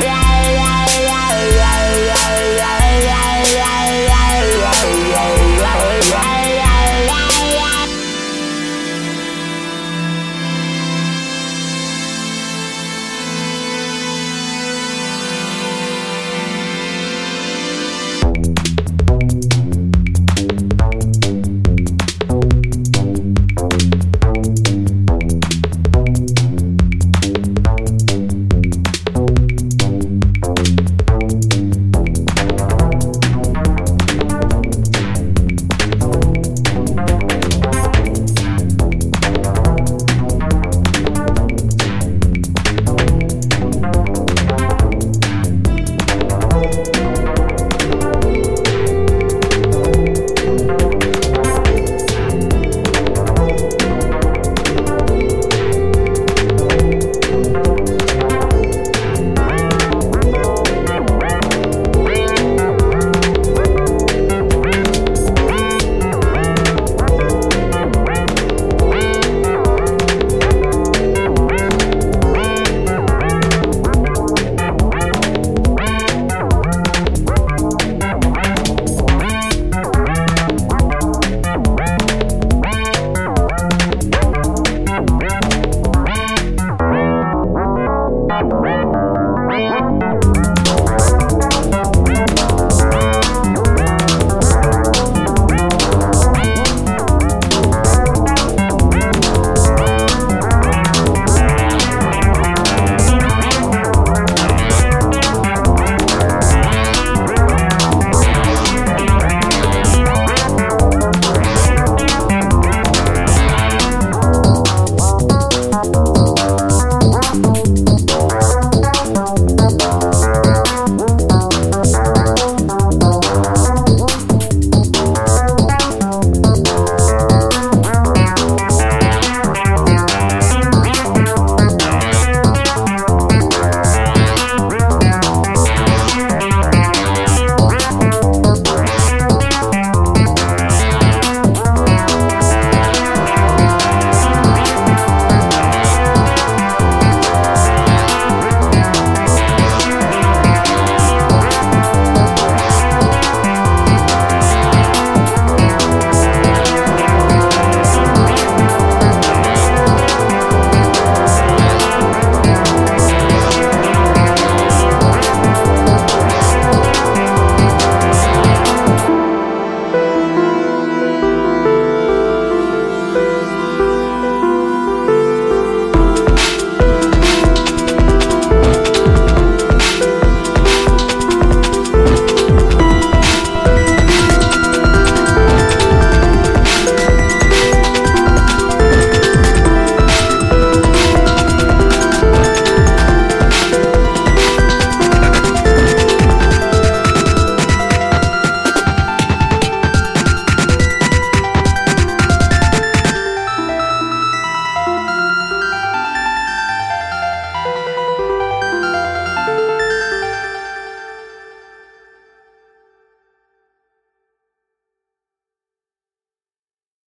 Yeah.